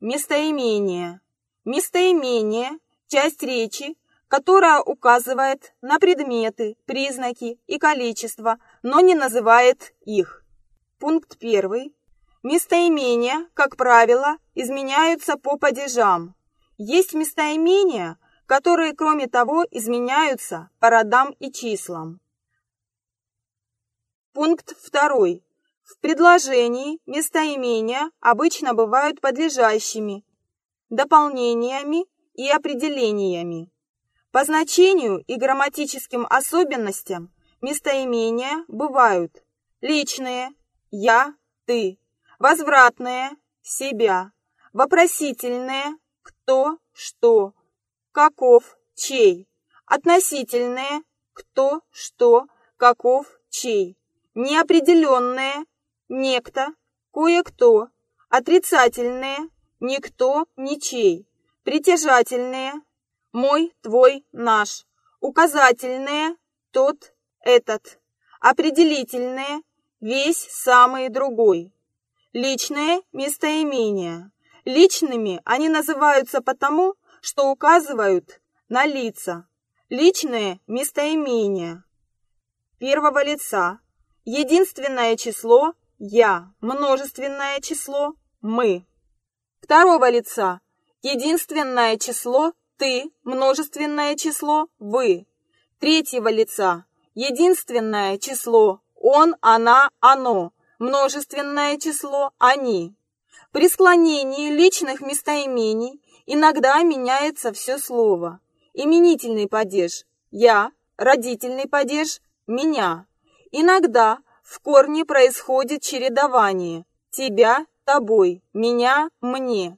Местоимение. Местоимение – часть речи, которая указывает на предметы, признаки и количество, но не называет их. Пункт первый. Местоимения, как правило, изменяются по падежам. Есть местоимения, которые, кроме того, изменяются по родам и числам. Пункт второй. В предложении местоимения обычно бывают подлежащими, дополнениями и определениями. По значению и грамматическим особенностям местоимения бывают личные «я», «ты», возвратные «себя», вопросительные «кто», «что», «каков», «чей», относительные «кто», «что», «каков», «чей», неопределенные некто, кое-кто, отрицательные, никто, ничей, притяжательные, мой, твой, наш, указательные, тот, этот, определительные, весь, самый, другой, личные местоимения. Личными они называются потому, что указывают на лица. Личные местоимения первого лица Единственное число – я, множественное число – мы. Второго лица – единственное число – ты, множественное число – вы. Третьего лица – единственное число – он, она, оно, множественное число – они. При склонении личных местоимений иногда меняется все слово. Именительный падеж – я, родительный падеж – меня. Иногда в корне происходит чередование тебя – тобой, меня – мне.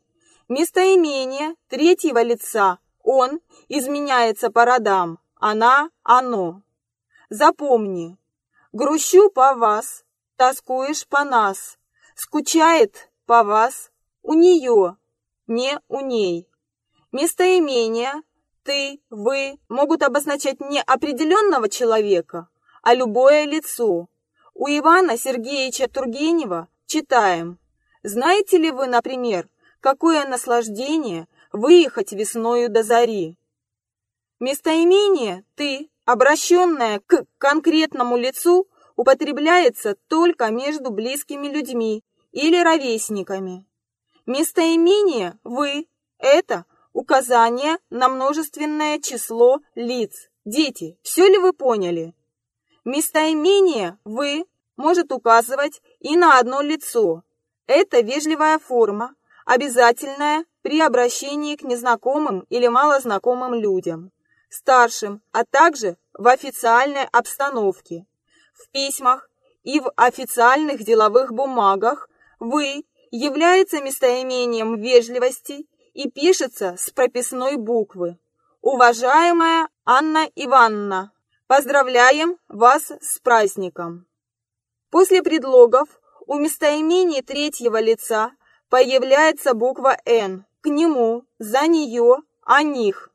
Местоимение третьего лица «он» изменяется по родам, она – оно. Запомни, грущу по вас, тоскуешь по нас, скучает по вас, у нее, не у ней. Местоимения «ты», «вы» могут обозначать не определенного человека, а любое лицо. У Ивана Сергеевича Тургенева читаем. Знаете ли вы, например, какое наслаждение выехать весною до зари? Местоимение «ты», обращенное к конкретному лицу, употребляется только между близкими людьми или ровесниками. Местоимение «вы» – это указание на множественное число лиц. Дети, все ли вы поняли? Местоимение «вы» может указывать и на одно лицо. Это вежливая форма, обязательная при обращении к незнакомым или малознакомым людям, старшим, а также в официальной обстановке. В письмах и в официальных деловых бумагах «вы» является местоимением вежливости и пишется с прописной буквы. Уважаемая Анна Ивановна, Поздравляем вас с праздником! После предлогов у местоимений третьего лица появляется буква «Н». К нему, за нее, о них.